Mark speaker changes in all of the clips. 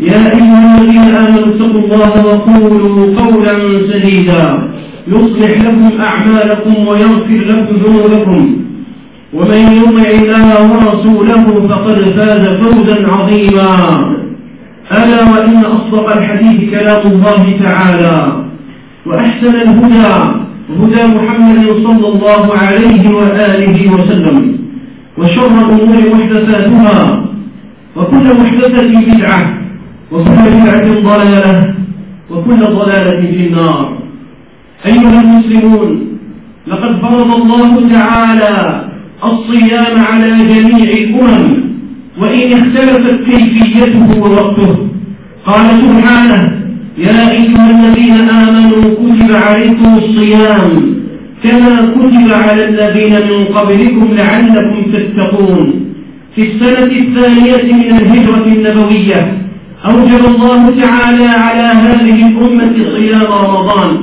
Speaker 1: يا أيها الذين آمنوا اتقوا الله وقولوا قولا سديدا. يصلح لكم أعمالكم ويغفر لكم ذنوبكم. ومن يطع الله ورسوله فقد فاز فوزا عظيما. ألا وإن أصدق الحديث كلام الله تعالى. وأحسن الهدى هدى محمد صلى الله عليه وآله وسلم. وشر الأمور محدثاتها. وكل محدثة بدعة. وكل بدعة ضلالة وكل ضلالة في النار. أيها المسلمون لقد فرض الله تعالى الصيام على جميع الأمم وإن اختلفت كيفيته ووقته. قال سبحانه يا أيها الذين آمنوا كتب عليكم الصيام كما كتب على الذين من قبلكم لعلكم تتقون. في السنة الثانية من الهجرة النبوية أوجب الله تعالى على هذه الأمة صيام رمضان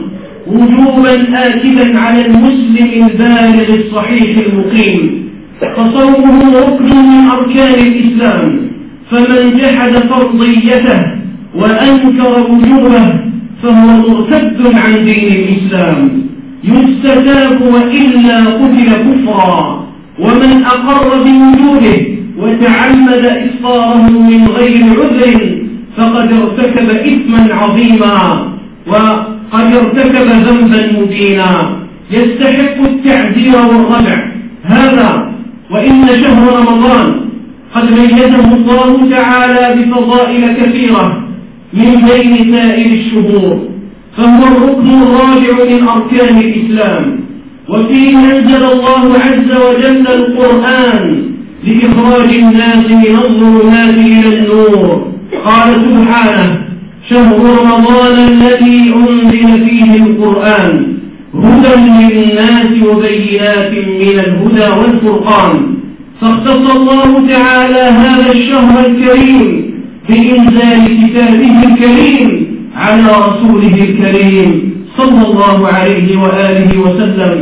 Speaker 1: وجوبا آكدا على المسلم البالغ الصحيح المقيم فصومه ركن من أركان الإسلام فمن جحد فرضيته وأنكر وجوبه فهو مرتد عن دين الإسلام يستتاب وإلا قتل كفرا ومن أقر بوجوده وتعمد إفطاره من غير عذر فقد ارتكب إثما عظيما وقد ارتكب ذنبا مبينا. يستحق التعذير والردع. هذا وإن شهر رمضان قد ميزه الله تعالى بفضائل كثيرة من بين سائر الشهور. فهو الركن الرابع من أركان الإسلام وفيه أنزل الله عز وجل القرآن لإخراج الناس من الظلمات إلى النور. قال سبحانه شهر رمضان الذي أنزل فيه القرآن هدى للناس وبينات من الهدى والفرقان. فاختص الله تعالى هذا الشهر الكريم بإنزال كتابه الكريم على رسوله الكريم صلى الله عليه وآله وسلم.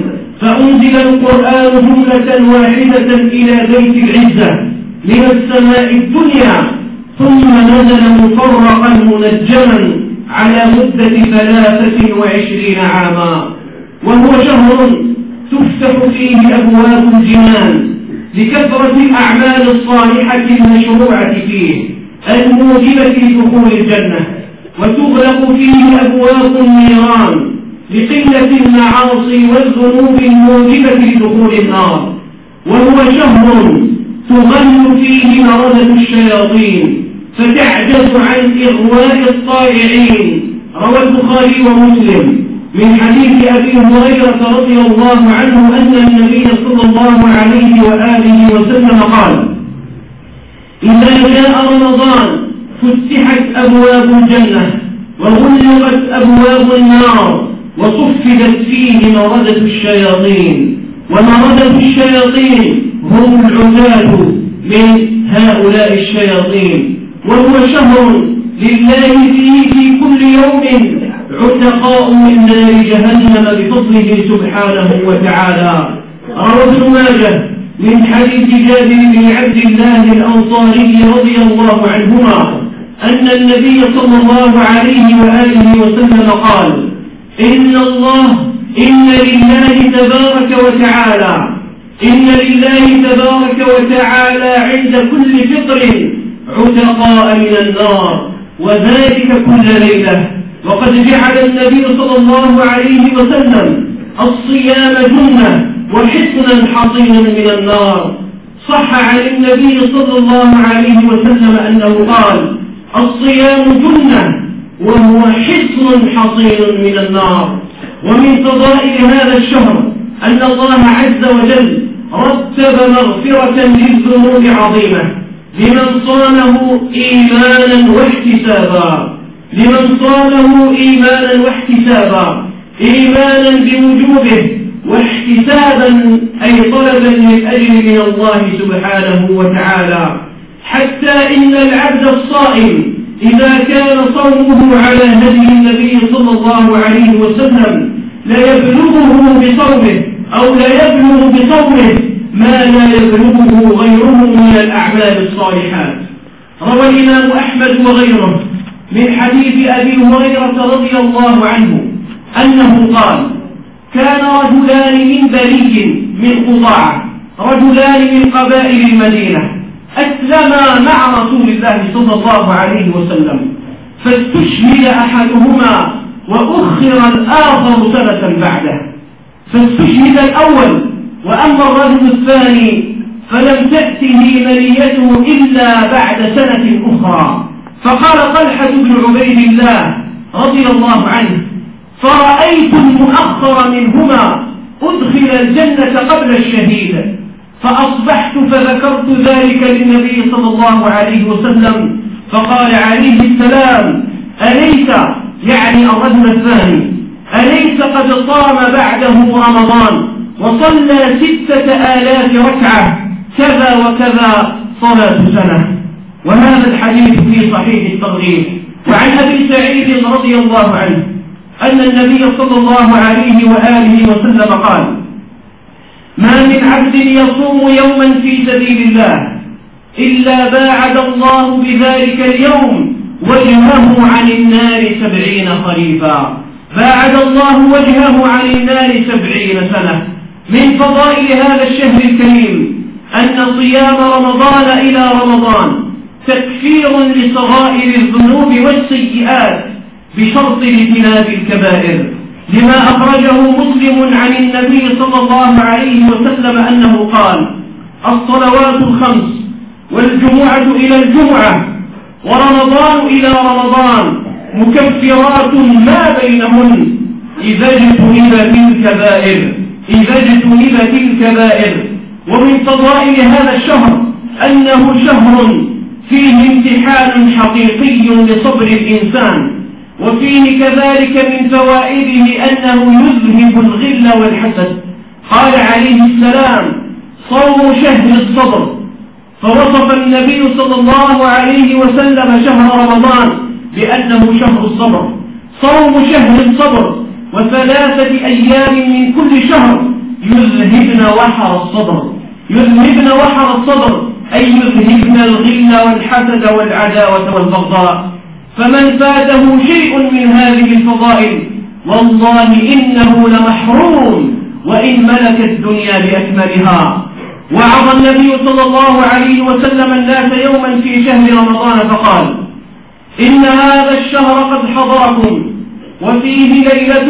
Speaker 1: فأنزل القرآن جملة واحدة إلى بيت العزة من السماء الدنيا ثم نزل مفرقا منجما على مدة ثلاثة وعشرين عاما. وهو شهر تفتح فيه أبواب الجنان لكثرة الأعمال الصالحة المشروعة فيه الموجبة لدخول الجنة وتغلق فيه أبواب النيران لقلة المعاصي والذنوب الموجبة لدخول النار. وهو شهر تغل فيه مردة الشياطين فتعجز عن إغواء الطائعين. روى البخاري ومسلم من حديث أبي هريرة رضي الله عنه أن النبي صلى الله عليه وآله وسلم قال إذا جاء رمضان فتحت أبواب الجنة وغلقت أبواب النار وصفدت فيه مردة الشياطين. ومردة الشياطين هم العتاة من هؤلاء الشياطين. وهو شهر لله فيه في كل يوم عتقاء من نار جهنم بفضله سبحانه وتعالى. روى ابن ماجه من حديث جابر بن عبد الله الأنصاري رضي الله عنهما أن النبي صلى الله عليه وآله وسلم قال إن الله إن لله تبارك وتعالى إن لله تبارك وتعالى عند كل فطر عتقاء من النار وذلك كل ليلة. وقد جعل النبي صلى الله عليه وسلم الصيام جنة وحصنا حصينا من النار. صح عن النبي صلى الله عليه وسلم أنه قال الصيام جنة وهو حصن حصين من النار. ومن فضائل هذا الشهر أن الله عز وجل رتب مغفرة للذنوب عظيمة. لمن صانه إيمانا واحتسابا. لمن صانه إيمانا واحتسابا. إيمانا بوجوبه واحتسابا أي طلبا للأجر من الله سبحانه وتعالى. حتى إن العبد الصائم إذا كان صومه على هدي النبي صلى الله عليه وسلم ليبلغه بصومه أو ليبلغ بصومه. ما لا يبلغه غيره من الأعمال الصالحات. روى الإمام أحمد وغيره من حديث أبي هريرة رضي الله عنه أنه قال كان رجلان من بري من قضاعة رجلان من قبائل المدينة أسلما مع رسول الله صلى الله عليه وسلم فاستشهد أحدهما وأخر الآخر سنة بعده. فاستشهد الأول وأما الرجل الثاني فلم تأته منيته إلا بعد سنة أخرى. فقال طلحة بن عبيد الله رضي الله عنه فرأيت المؤخر منهما أدخل الجنة قبل الشهيد فأصبحت فذكرت ذلك للنبي صلى الله عليه وسلم فقال عليه السلام أليس يعني الرجل الثاني؟ أليس قد صام بعده رمضان؟ وصلى ستة آلاف ركعة. كذا وكذا صلاة سنة. وهذا الحديث في صحيح الترغيب وعن أبي سعيد رضي الله عنه أن النبي صلى الله عليه وآله وسلم قال ما من عبد يصوم يوما في سبيل الله إلا باعد الله بذلك اليوم وجهه عن النار سبعين خريفا. باعد الله وجهه عن النار سبعين سنة. من فضائل هذا الشهر الكريم أن صيام رمضان إلى رمضان تكفير لصغائر الذنوب والسيئات بشرط اجتناب الكبائر. لما أخرجه مسلم عن النبي صلى الله عليه وسلم أنه قال الصلوات الخمس والجمعة إلى الجمعة ورمضان إلى رمضان مكفرات ما بينهن إذا اجتنبت الكبائر إذا اجتنبت الكبائر ومن فضائل هذا الشهر أنه شهر فيه امتحان حقيقي لصبر الإنسان وفيه كذلك من فوائده أنه يذهب الغل والحسد. قال عليه السلام صوم شهر الصبر. فوصف النبي صلى الله عليه وسلم شهر رمضان بأنه شهر الصبر. صوم شهر الصبر وثلاثة أيام من كل شهر يذهبن وحر الصبر يذهبن وحر الصبر أي يذهبن الغل والحسد والعداوة والبغضاء. فمن فاته شيء من هذه الفضائل والله إنه لمحروم. وإن ملك الدنيا بأكملها. وعظ النبي صلى الله عليه وسلم الناس يوما في شهر رمضان فقال إن هذا الشهر قد حضركم. وفيه ليلة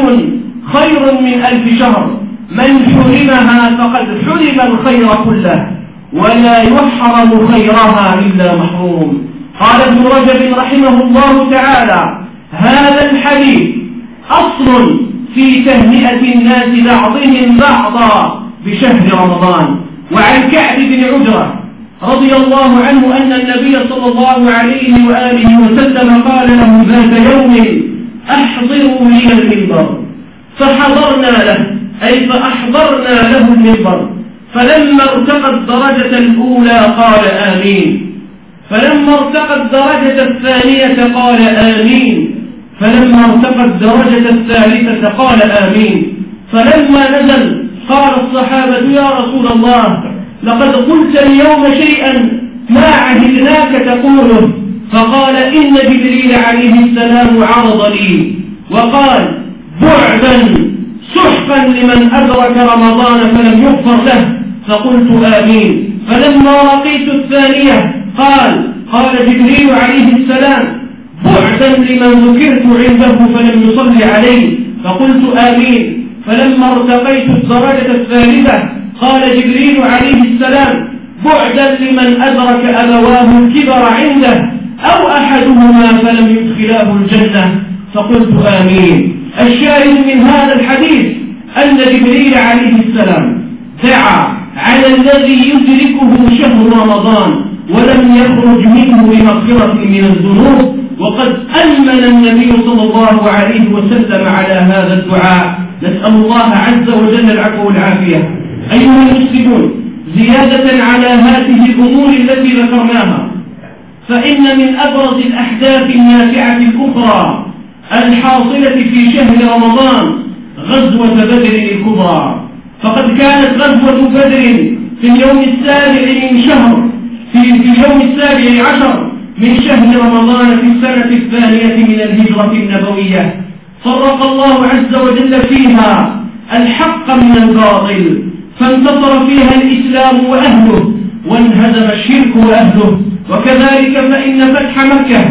Speaker 1: خير من ألف شهر. من حرمها فقد حرم الخير كله ولا يحرم خيرها إلا محروم. قال ابن رجب رحمه الله تعالى هذا الحديث أصل في تهنئة الناس بعضهم بعضا بشهر رمضان. وعن كعب بن عجرة رضي الله عنه أن النبي صلى الله عليه وآله وسلم قال له ذات يوم أحضروا لي المنبر. فحضرنا له أي فأحضرنا له المنبر. فلما ارتقى الدرجة الأولى قال آمين. فلما ارتقى الدرجة الثانية قال آمين. فلما ارتقى الدرجة الثالثة قال آمين. فلما نزل قال الصحابة يا رسول الله لقد قلت اليوم شيئا ما عهدناك تقوله. فقال إن جبريل عليه السلام عرض لي وقال بعدا سحقا لمن أدرك رمضان فلم يغفر له. فقلت آمين. فلما رقيت الثانية قال قال جبريل عليه السلام بعدا لمن ذكرت عنده فلم يصلي عليه. فقلت آمين. فلما ارتقيت الدرجة الثالثة قال جبريل عليه السلام بعدا لمن أدرك أبواه الكبر عنده. أو أحدهما فلم يدخلاه الجنة فقلت آمين. الشاهد من هذا الحديث أن جبريل عليه السلام دعا على الذي يدركه شهر رمضان ولم يخرج منه بمغفرة من الذنوب وقد ألمن النبي صلى الله عليه وسلم على هذا الدعاء. نسأل الله عز وجل العفو والعافية. أيها المسلمون زيادة على هذه الأمور التي ذكرناها فإن من أبرز الأحداث النافعة الأخرى الحاصلة في شهر رمضان غزوة بدر الكبرى. فقد كانت غزوة بدر في اليوم السابع من شهر في, في اليوم السابع عشر من شهر رمضان في السنة الثانية من الهجرة النبوية. فرق الله عز وجل فيها الحق من الباطل فانتصر فيها الإسلام وأهله. وانهزم الشرك وأهله. وكذلك فإن فتح مكة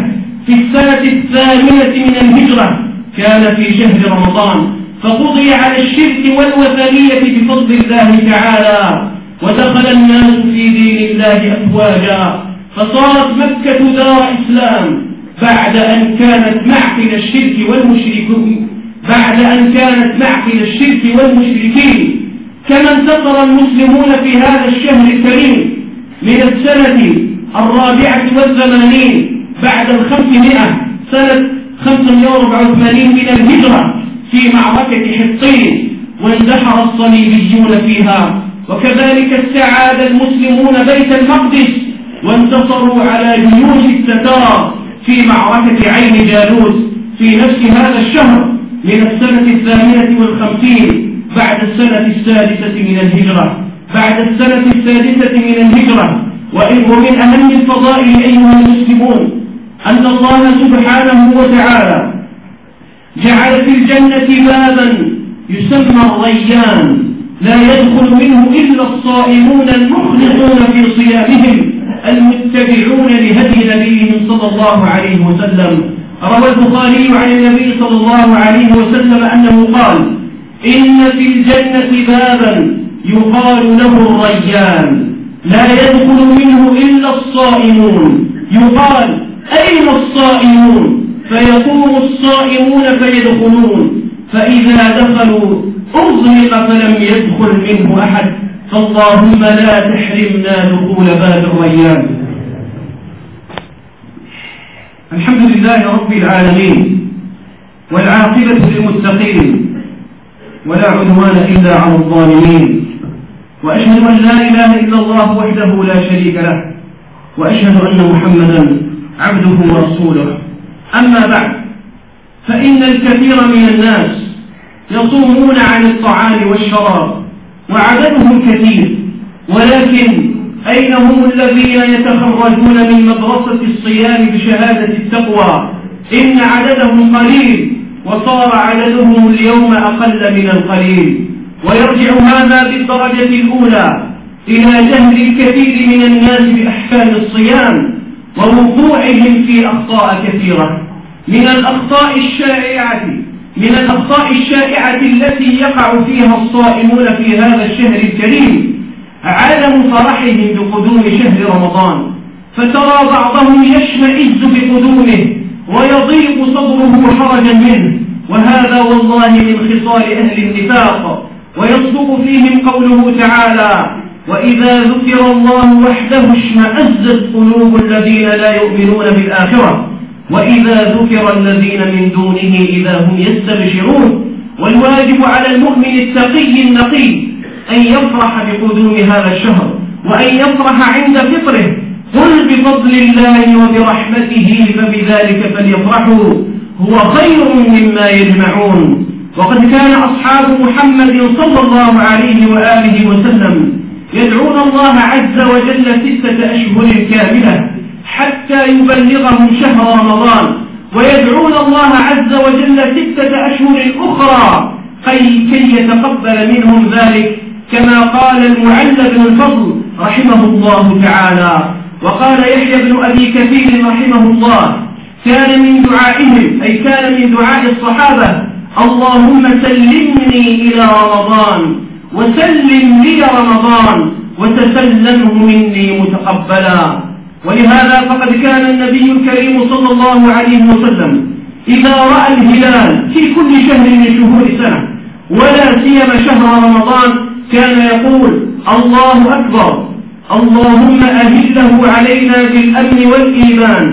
Speaker 1: في السنة الثامنة من الهجرة كان في شهر رمضان. فقضي على الشرك والوثنية بفضل الله تعالى. ودخل الناس في دين الله أفواجا. فصارت مكة دار إسلام. بعد أن كانت معقل الشرك والمشركين بعد أن كانت معقل الشرك والمشركين. كما انتصر المسلمون في هذا الشهر الكريم. من السنة الرابعة والثمانين بعد الخمسمائة سنة 584 من الهجرة في معركة حطين واندحر الصليبيون فيها. وكذلك استعاد المسلمون بيت المقدس وانتصروا على جيوش التتار في معركة عين جالوت في نفس هذا الشهر من السنة الثامنة والخمسين بعد السنة السادسة من الهجرة. بعد السنة السادسة من الهجرة ومن أهم الفضائل أيها المسلمون أن الله سبحانه وتعالى جعل في الجنة بابا يسمى الريان لا يدخل منه إلا الصائمون المخلصون في صيامهم المتبعون لهدي نبيهم صلى الله عليه وسلم. روى البخاري عن النبي صلى الله عليه وسلم أنه قال إن في الجنة بابا يقال له الريان. لا يدخل منه إلا الصائمون. يقال أين الصائمون؟ فيقوم الصائمون فيدخلون. فإذا دخلوا أغلق فلم يدخل منه أحد. فاللهم لا تحرمنا دخول باب الريان. الحمد لله رب العالمين والعاقبة للمتقين. ولا عدوان إلا على الظالمين. وأشهد أن لا إله إلا الله وحده لا شريك له وأشهد أن محمدا عبده ورسوله. أما بعد فإن الكثير من الناس يصومون عن الطعام والشراب وعددهم كثير ولكن أين هم الذين يتخرجون من مدرسة الصيام بشهادة التقوى؟ إن عددهم قليل وصار عددهم اليوم أقل من القليل. ويرجع هذا بالدرجة الأولى إلى جهل الكثير من الناس بأحكام الصيام ووقوعهم في أخطاء كثيرة. من الأخطاء الشائعة من الأخطاء الشائعة التي يقع فيها الصائمون في هذا الشهر الكريم عدم فرحهم بقدوم شهر رمضان. فترى بعضهم يشمئز بقدومه ويضيق صدره حرجا منه. وهذا والله من خصال أهل النفاق. ويصدق فيهم قوله تعالى وإذا ذكر الله وحده اشمأزت قلوب الذين لا يؤمنون بالآخرة. وإذا ذكر الذين من دونه إذا هم يستبشرون. والواجب على المؤمن التقي النقي أن يفرح بقدوم هذا الشهر وأن يفرح عند فطره. قل بفضل الله وبرحمته فبذلك فليفرحوا. هو خير مما يجمعون. وقد كان أصحاب محمد صلى الله عليه وآله وسلم يدعون الله عز وجل ستة أشهر كاملة حتى يبلغهم شهر رمضان ويدعون الله عز وجل ستة أشهر أخرى كي يتقبل منهم ذلك كما قال المعل بن الفضل رحمه الله تعالى. وقال يحيى بن أبي كثير رحمه الله كان من دعائهم أي كان من دعاء الصحابة اللهم سلمني إلى رمضان وسلم لي رمضان وتسلمه مني متقبلا. ولهذا فقد كان النبي الكريم صلى الله عليه وسلم إذا رأى الهلال في كل شهر من شهور سنة ولا سيما شهر رمضان كان يقول الله أكبر اللهم أهله علينا بالأمن والإيمان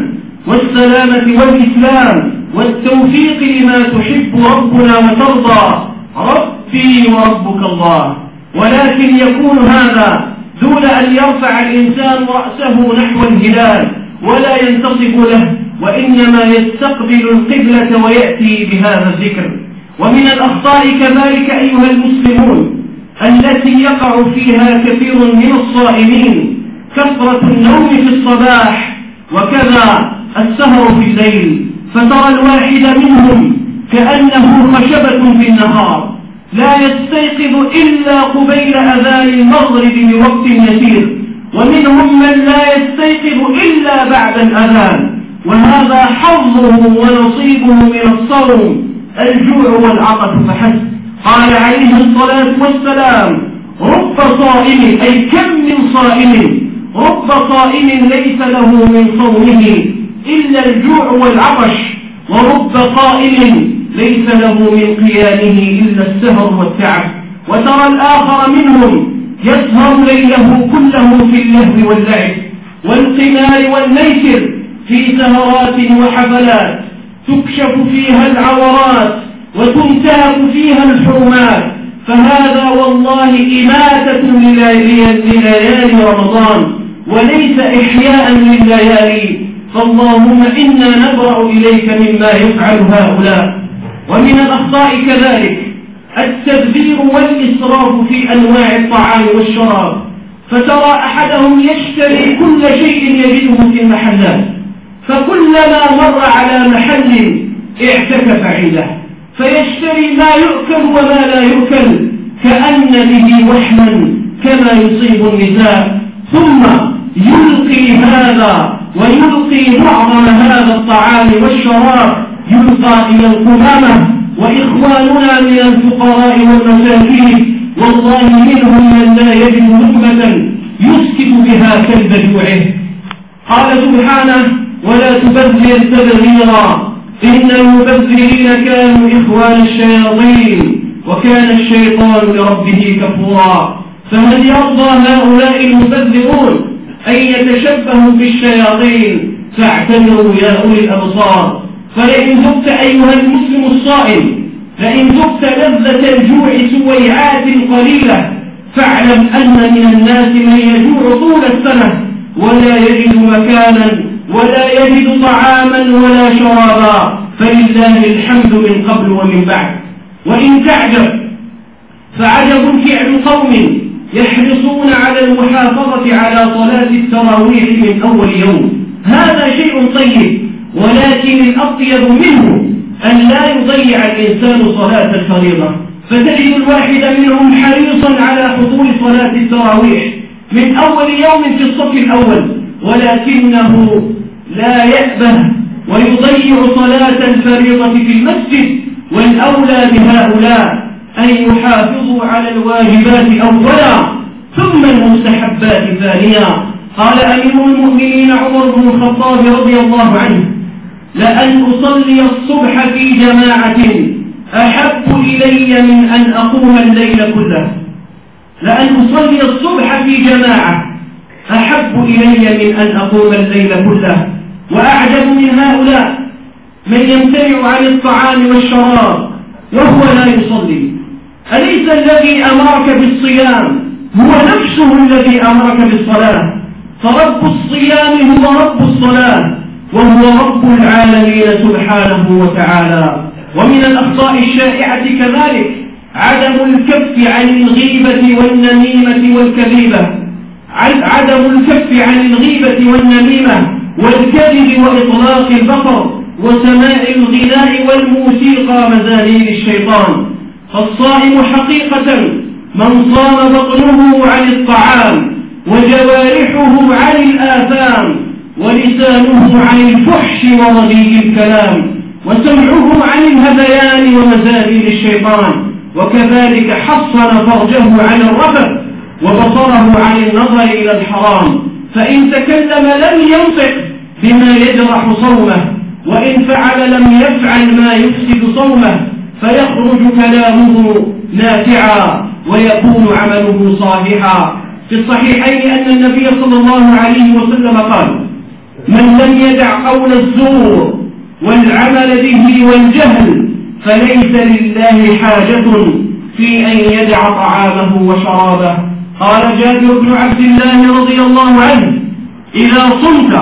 Speaker 1: والسلامة والإسلام والتوفيق لما تحب ربنا وترضى. ربي وربك الله. ولكن يكون هذا دون أن يرفع الإنسان رأسه نحو الهلال ولا ينتصب له وإنما يستقبل القبلة ويأتي بهذا الذكر. ومن الأخطاء كذلك أيها المسلمون التي يقع فيها كثير من الصائمين كثرة النوم في الصباح وكذا السهر في الليل. فترى الواحد منهم كأنه خشبة في النهار. لا يستيقظ إلا قبيل أذان المغرب بوقت يسير. ومنهم من لا يستيقظ إلا بعد الأذان. وهذا حظه ونصيبه من الصوم الجوع والعطش فحسب. قال عليه الصلاة والسلام رب صائم أي كم من صائم رب صائم ليس له من صومه إلا الجوع والعطش ورب قائم ليس له من قيامه إلا السهر والتعب. وترى الآخر منهم يسهر ليله كله في اللهو واللعب والقمار والميسر في سهرات وحفلات. تكشف فيها العورات وتنتهك فيها الحرمات. فهذا والله إماتة لليالي رمضان وليس إحياء لليالي. فاللهم إنا نبرأ إليك مما يفعل هؤلاء. ومن الأخطاء كذلك التبذير والإسراف في أنواع الطعام والشراب. فترى أحدهم يشتري كل شيء يجده في المحلات. فكلما مر على محل اعتكف عنده. فيشتري ما يؤكل وما لا يؤكل كأن به وحما كما يصيب النساء. ثم يلقي هذا ويلقي معظم هذا الطعام والشراب يلقى إلى القمامة وإخواننا من الفقراء والمساكين والله منهم من لا يجد لقمة يسكت بها كلب جوعه. قال سبحانه ولا تبذر تبذيرا إن المبذرين كانوا إخوان الشياطين وكان الشيطان لربه كفورا. فهل يرضى هؤلاء المبذرون أن يتشبهوا بالشياطين فاعتبروا يا أولي الأبصار. فلئن ذقت أيها المسلم الصائم لئن ذقت لذة الجوع سويعات قليلة فاعلم أن من الناس من يجوع طول السنة ولا يجد مكانا ولا يجد طعاما ولا شرابا. فلله الحمد من قبل ومن بعد. وإن تعجب فعجب فعل قوم يحرصون على المحافظة على صلاة التراويح من أول يوم. هذا شيء طيب ولكن الأطيب منه أن لا يضيع الإنسان صلاة الفريضة. فتجد الواحد منهم حريصا على حضور صلاة التراويح من أول يوم في الصف الأول ولكنه لا يأبه ويضيع صلاة الفريضة في المسجد والأولى بهؤلاء. أن يحافظوا على الواجبات أولا ثم المستحبات ثانيا. قال أمير المؤمنين عمر بن الخطاب رضي الله عنه لأن أصلي الصبح في جماعة أحب إلي من أن أقوم الليل كله. لأن أصلي الصبح في جماعة أحب إلي من أن أقوم الليل كله. وأعجب من هؤلاء من يمتنع عن الطعام والشراب وهو لا يصلي. أليس الذي أمرك بالصيام هو نفسه الذي أمرك بالصلاة؟ فرب الصيام هو رب الصلاة وهو رب العالمين سبحانه وتعالى. ومن الأخطاء الشائعة كذلك عدم الكف عن الغيبة والنميمة والكذيبة. عدم الكف عن الغيبة والنميمة والكذب وإطلاق البصر وسماع الغناء والموسيقى مزامير الشيطان. فالصائم حقيقة من صام بطنه عن الطعام وجوارحه عن الآثام ولسانه عن الفحش ورديء الكلام وسمعه عن الهذيان ومزامير الشيطان وكذلك حصن فرجه عن الرفث وبصره عن النظر إلى الحرام فإن تكلم لم ينطق بما يجرح صومه وإن فعل لم يفعل ما يفسد صومه فيخرج كلامه نافعا ويكون عمله صالحا. في الصحيحين أن النبي صلى الله عليه وسلم قال من لم يدع قول الزور والعمل به والجهل فليس لله حاجة في أن يدع طعامه وشرابه. قال جابر بن عبد الله رضي الله عنه إذا صمت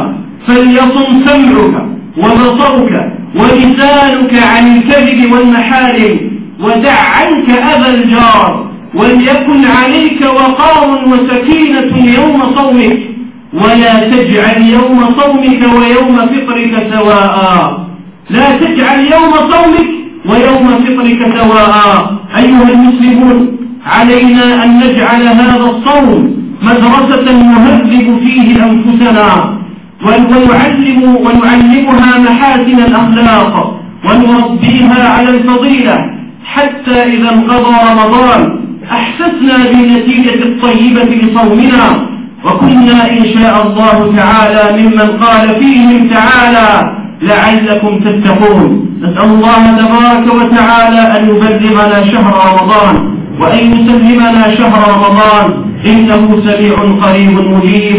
Speaker 1: فليصم سمعك وبصرك ولسانك عن الكذب والمحارم ودع عنك أذى الجار وليكن عليك وقار وسكينة يوم صومك ولا تجعل يوم صومك ويوم فطرك سواء. لا تجعل يوم صومك ويوم فطرك سواء. أيها المسلمون علينا أن نجعل هذا الصوم مدرسة نهذب فيه أنفسنا. ونعلم ونعلمها محاسن الأخلاق ونربيها على الفضيلة حتى إذا انقضى رمضان أحسسنا بالنتيجة الطيبة لصومنا وكنا إن شاء الله تعالى ممن قال فيهم تعالى لعلكم تتقون. نسأل الله تبارك وتعالى أن يبلغنا شهر رمضان وأن يسلمنا شهر رمضان. إنه سميع قريب مجيب.